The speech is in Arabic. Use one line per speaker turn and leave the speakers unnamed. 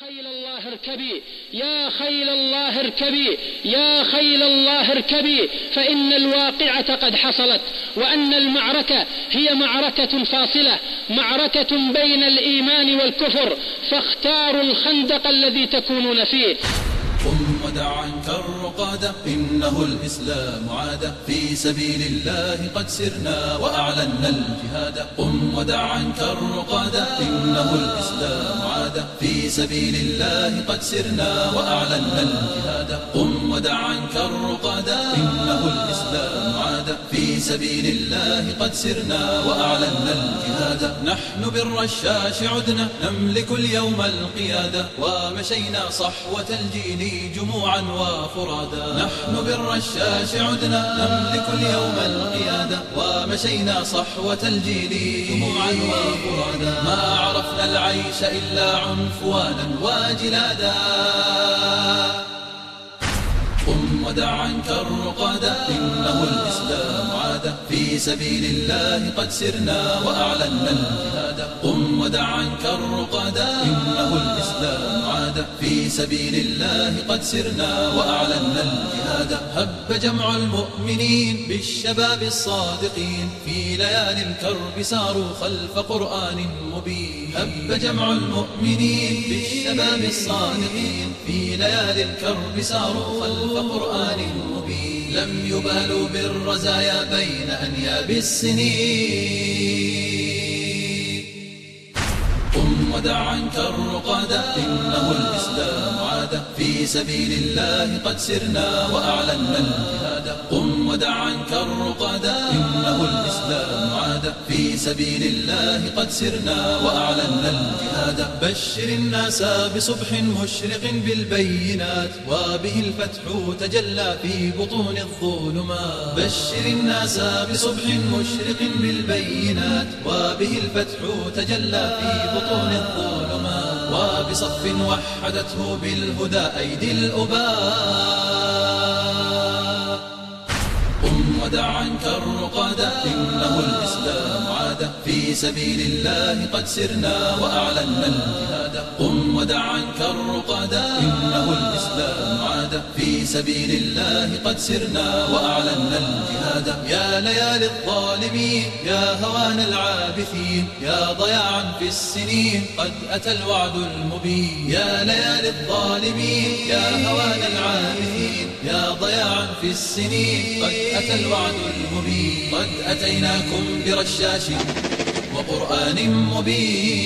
خيل الله اركبي يا خيل الله اركبي يا خيل الله اركبي فإن الواقعة قد حصلت وأن المعركة هي معركة فاصلة معركة بين الإيمان والكفر فاختاروا الخندق الذي تكونون فيه.
قم ودع عنك الرقادة إنه الإسلام عادة في سبيل الله قد سرنا وأعلنا الجهاد. قم ودع عنك الرقادة إنه الإسلام عادة في سبيل الله قد سرنا وأعلنا الجهاد. قم ودع عنك الرقادة إنه الإسلام عادة في سبيل الله قد سرنا وأعلنا الجهاد. نحن بالرشاش عدنا. نملك اليوم القيادة ومشينا صحوة الجيل جموعا وفرادا. نحن بالرشاش عدنا. نملك اليوم القيادة ومشينا صحوة الجيل جموعا وفرادا. ما العيش إلا عنفوانا وجلادا. قم ودع عنك الرقادة إنه الإسلام عادة. في سبيل الله قد سرنا وأعلنا الجهاد. قم ودع عنك الرقادة إنه الإسلام عادة. في سبيل الله قد سرنا وأعلنا الجهاد. هب جمع المؤمنين بالشباب الصادقين في ليالي الكرب ساروا خلف قرآن مبين. هب جمع المؤمنين بالشباب الصادقين في ليالي الكرب ساروا خلف قرآن مبين. لم يبالوا بالرزايا بين أنياب السنين. ودع عنك إنه الإسلام عادة في سبيل الله قد سرنا وأعلنا الجهاد قم ودع عنك في سبيل الله قد سرنا وأعلنا الجهاد. بشر الناس بصبح مشرق بالبينات وبه الفتح تجلى في بطون الظلمات. بشر الناس بصبح مشرق بالبينات وبه الفتح تجلى في بطون الظلمات. وبصف وحدته بالهدى أيدي الأباء قم ودع عنك إنه الإسلام عادة. في سبيل الله قد سرنا وأعلنا الجهاد. قم ودع عنك الرقادة إنه الإسلام في سبيل الله قد سرنا وأعلنا الجهاد. يا ليالي الظالمين يا هوان العابثين يا ضياعا في السنين قد أتى الوعد المبين. يا ليالي الظالمين يا هوان العابثين يا ضياعا في السنين قد أتى الوعد المبين. قد أتيناكم برشاش وقرآن مبين.